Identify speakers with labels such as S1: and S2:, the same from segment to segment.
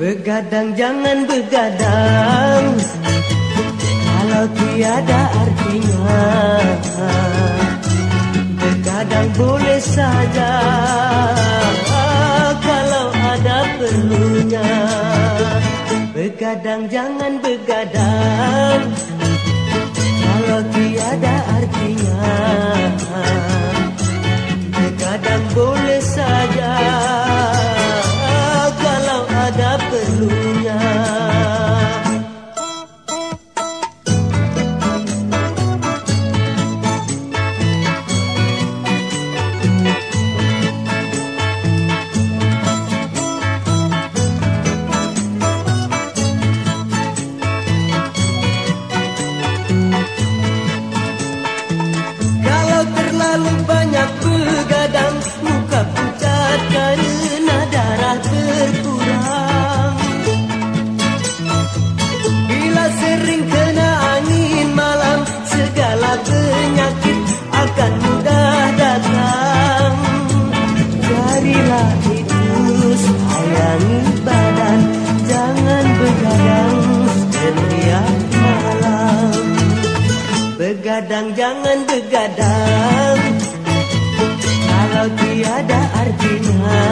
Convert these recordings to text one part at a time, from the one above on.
S1: Begadang jangan begadang Begadang jangan begadang. Kalau tiada artinya Begadang boleh saja. Ada perlunya terlalu banyak begadang Muka pucat karena darah berkurang. Bila sering kena angin malam Segala penyakit akan mudah datang. Jadilah itu sayangi badan Jangan begadang malam Begadang jangan begadang. Kalau tiada artinya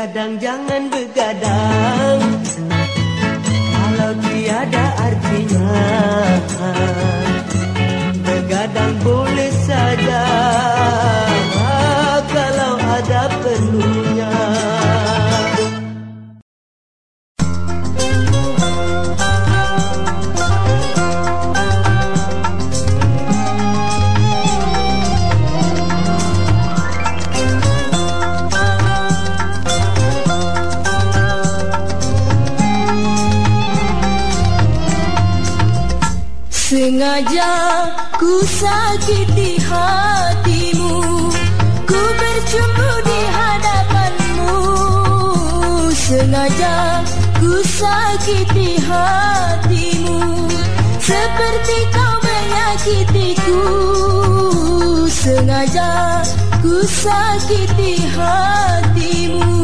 S1: Begadang jangan begadang. Kalau tiada artinya
S2: Sengaja ku sakiti hatimu Ku bercumbu di hadapanmu. Sengaja ku sakiti hatimu Seperti kau menyakitiku. Sengaja ku sakiti hatimu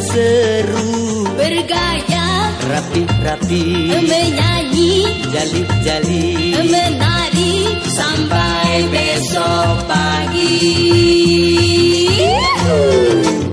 S1: seru.
S2: Bergaya.
S1: Rapi-rapi
S2: menyanyi.
S1: Jali-jali
S2: menari. Sampai besok pagi. Sekali-sekali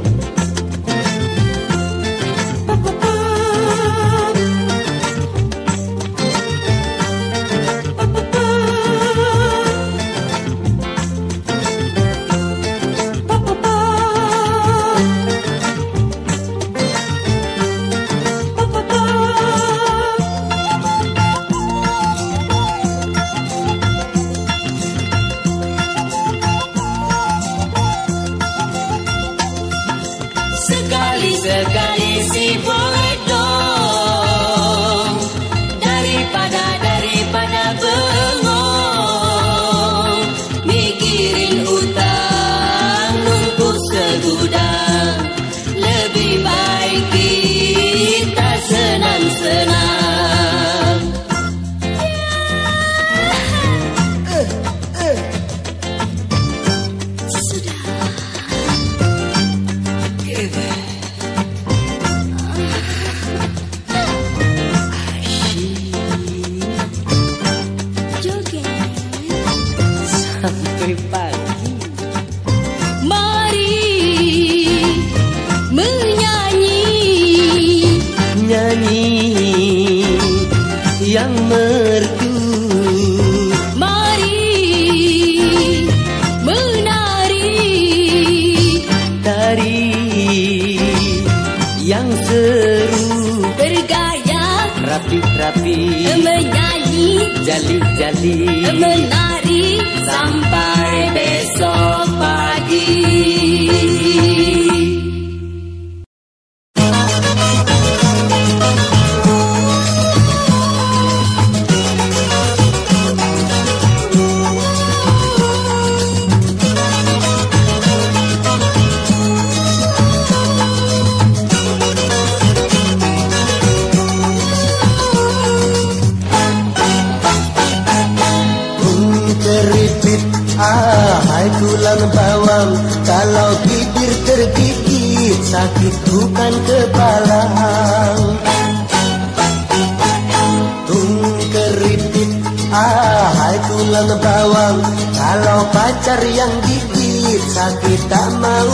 S1: pacar yang gigit sakit tak mau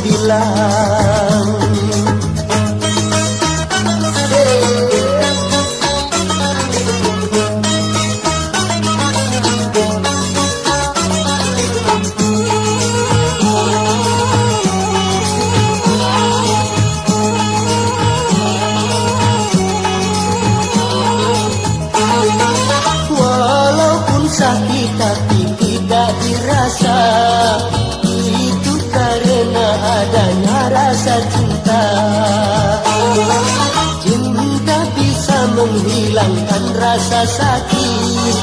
S1: bilang adanya rasa cinta Cinta bisa menghilangkan rasa sakit.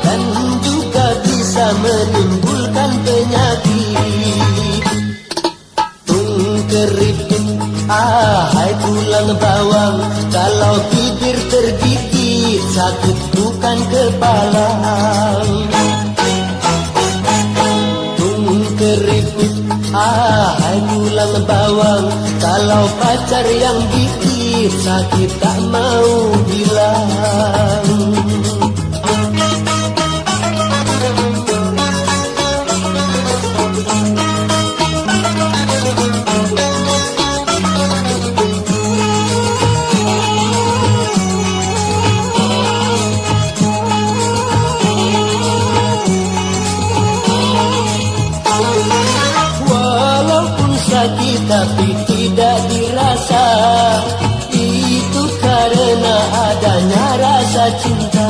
S1: Dan juga bisa menimbulkan penyakit. Tung keripit ahai tulang bawang Kalau bibir tergigit sakit bukan kepala ahai tulang bawang Kalau pacar yang gigit sakit tak mau bilang cinta.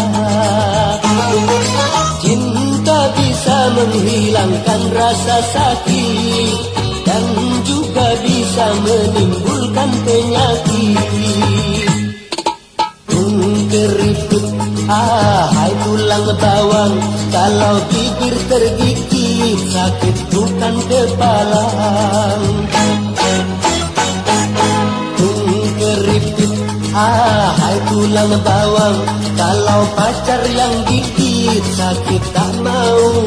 S1: Cinta
S2: bisa menghilangkan rasa sakit Dan juga bisa menimbulkan penyakit. Tungkeriput, ahai tulang bawang Kalau pikir tergigit, sakit bukan kepala. Tungkeriput, ahai tulang bawang. Kalau pacar yang gigit sakit tak mau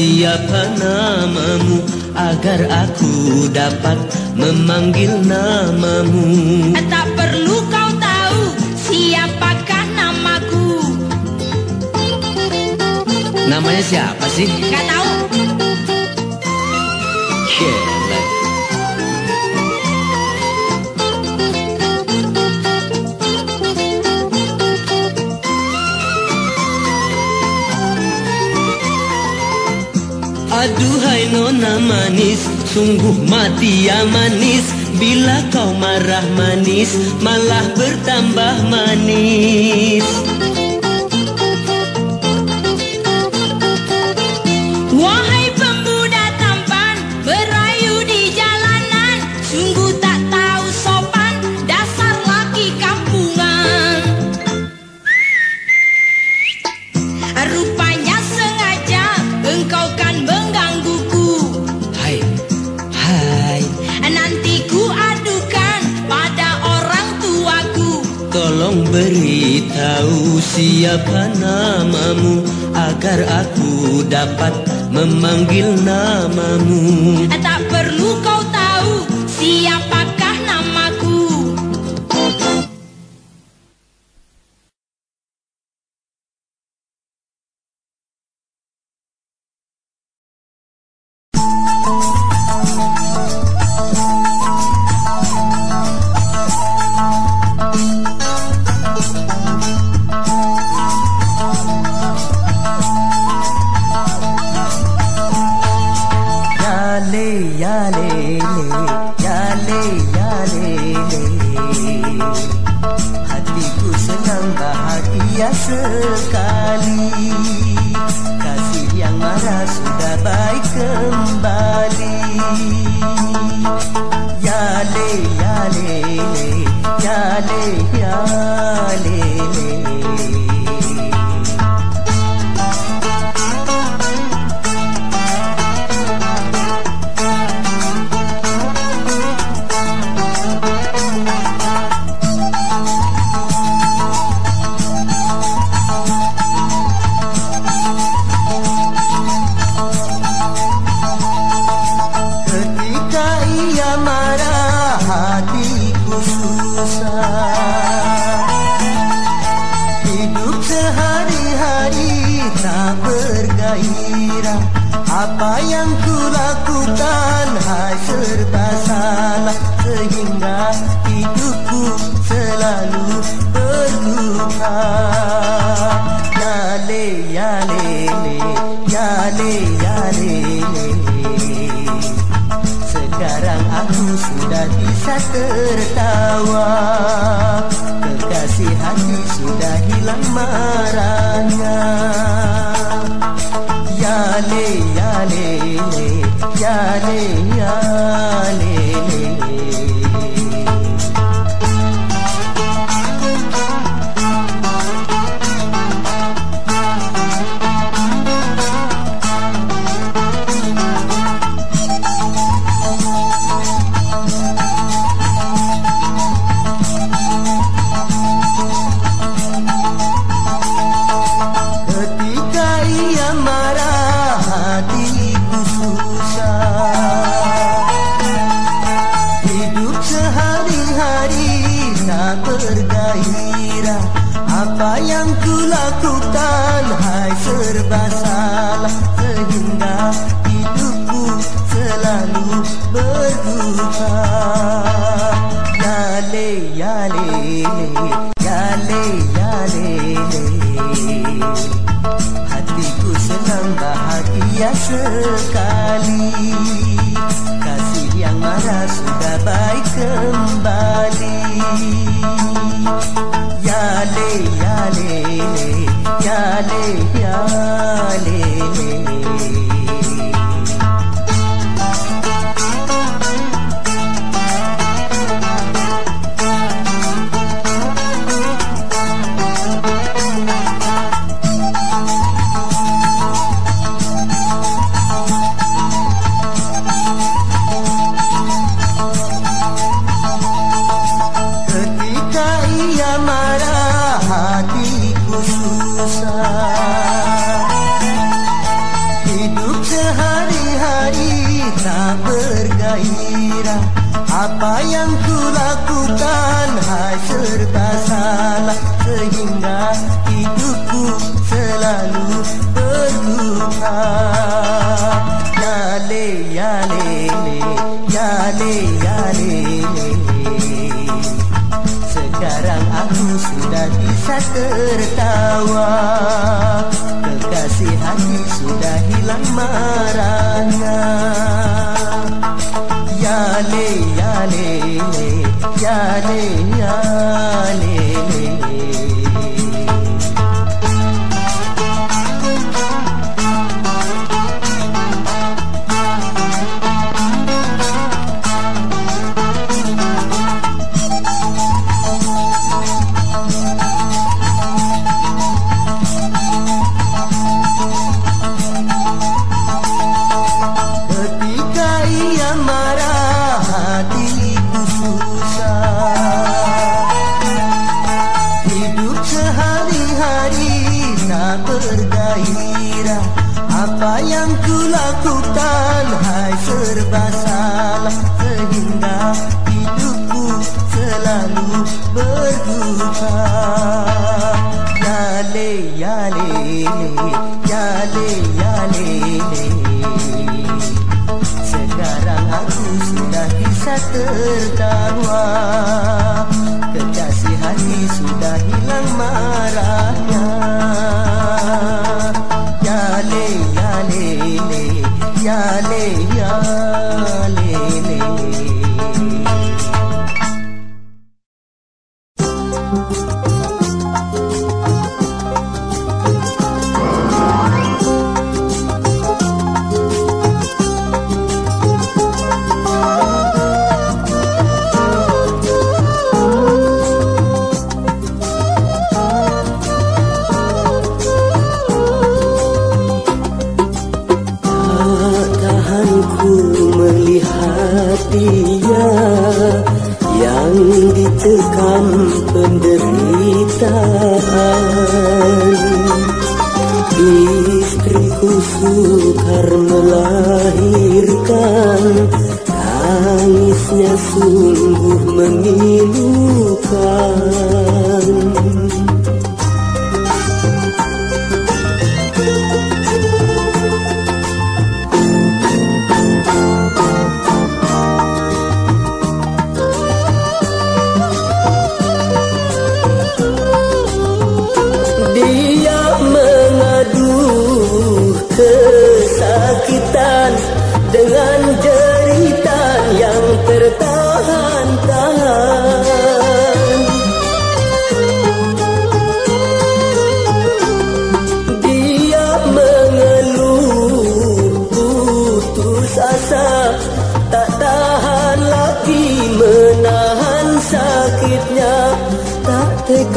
S1: Siapa namamu agar aku dapat memanggil namamu.
S3: Tak perlu kau tahu siapakah namaku.
S1: Namanya siapa sih?
S3: Gak tahu.
S1: Aduhai nona manis Sungguh mati ya manis. Bila kau marah manis Malah bertambah manis. At Ya le,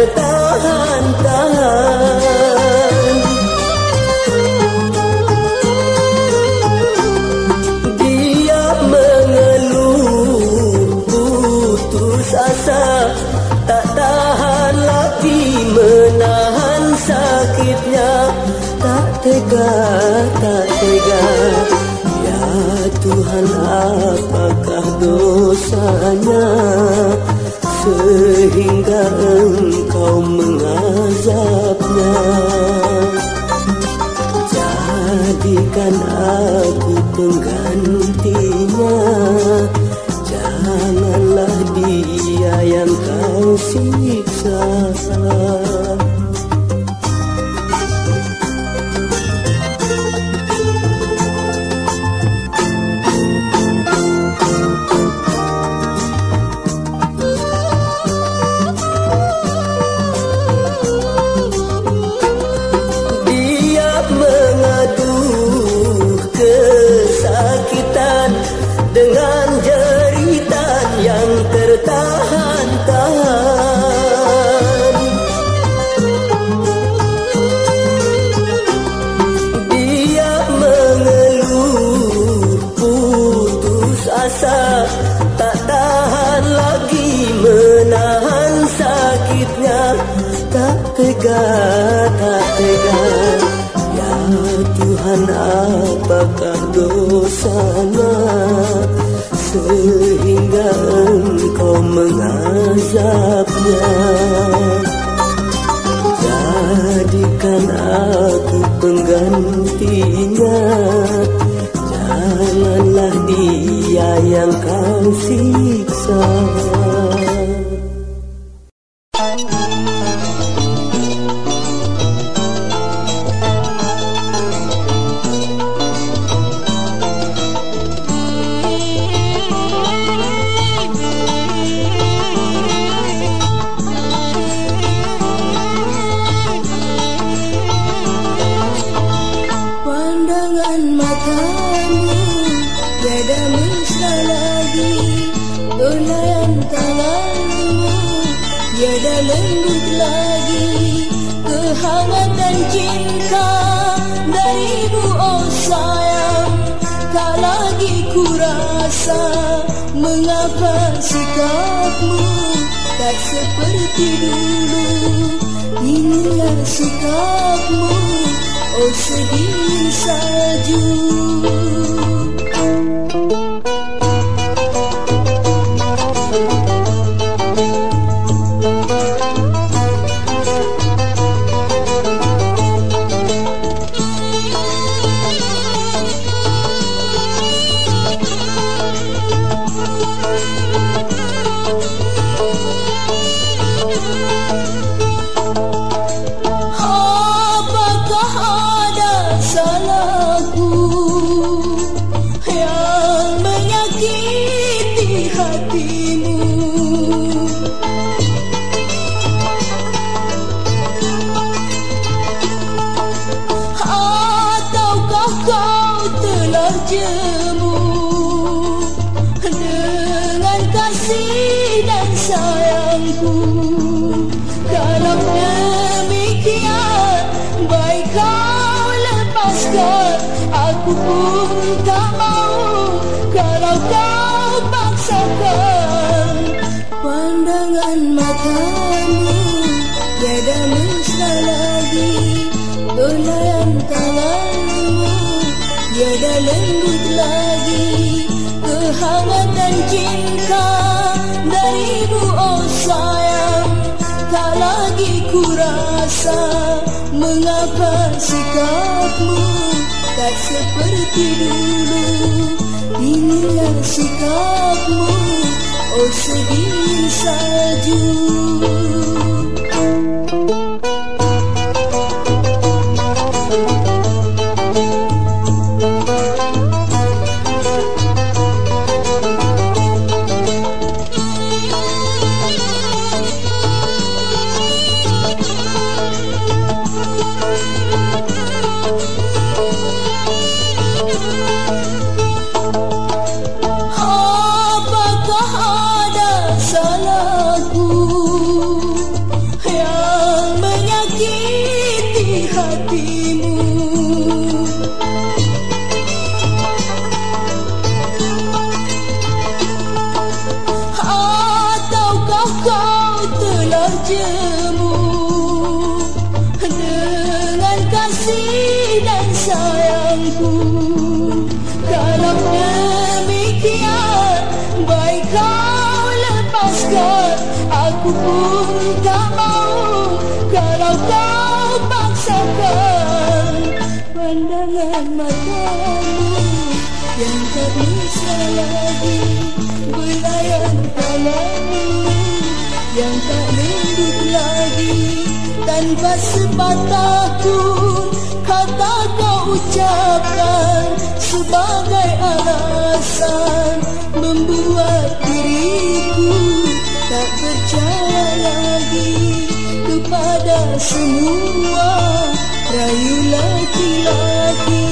S1: करता Tunggak sana sehingga engkau mengazabnya. Jadikan aku penggantinya. Janganlah dia yang kau
S2: sikap hati dulu Inilah sikapmu Oh sedih salju. perubahan sikapmu tak seperti dulu. Inilah sikapmu oh sedih saja aku pun tak mau kalau kau paksakan pandangan matamu yang tak bisa lagi berlayar kalau yang tak lembut lagi tanpa sepatah pun kata kau ucapkan sebagai alasan membuat diriku percaya lagi Kepada semua. Rayu laki-laki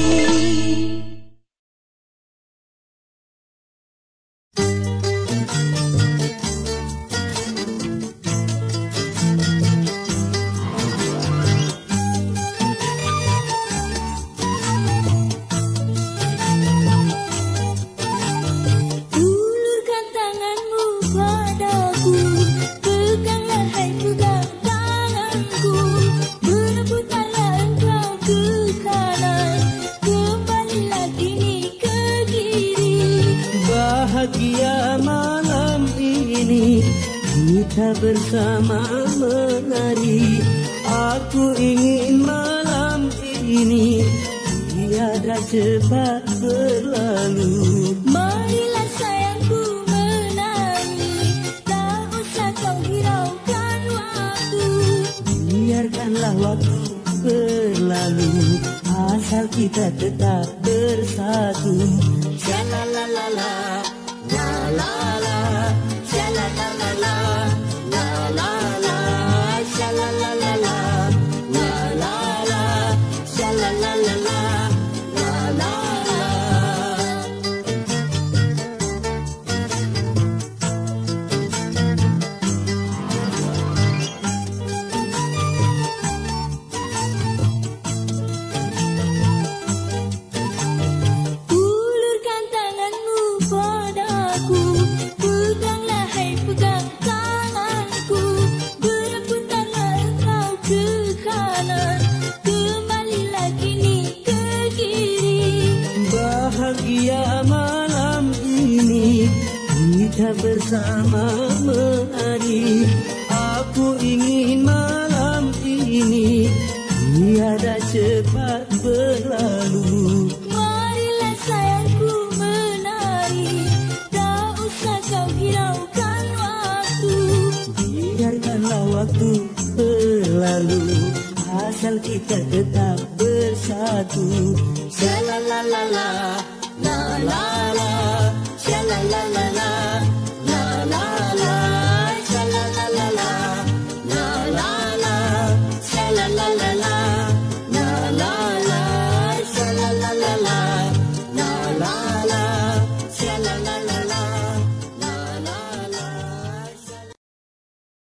S1: Kita bersama menari Aku ingin malam ini Tiada cepat berlalu.
S3: Marilah sayangku menari. Tak usah kau hiraukan waktu.
S1: Biarkanlah waktu berlalu. Asal kita tetap bersatu sun.